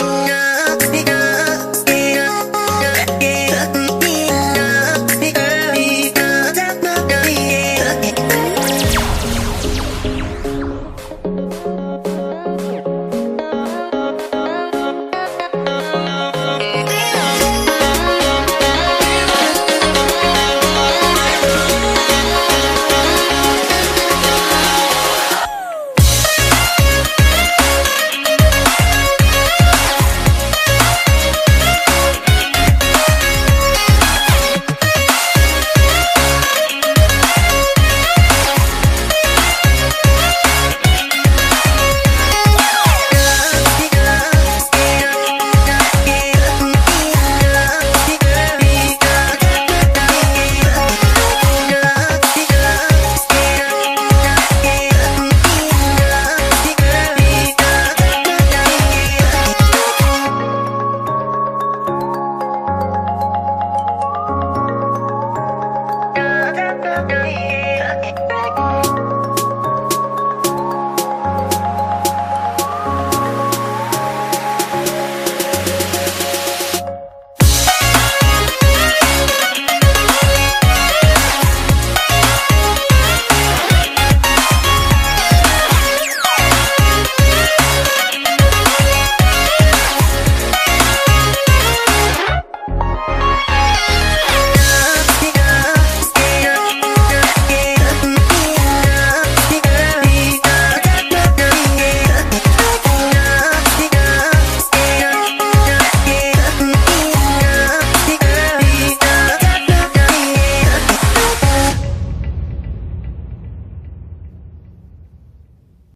yeah.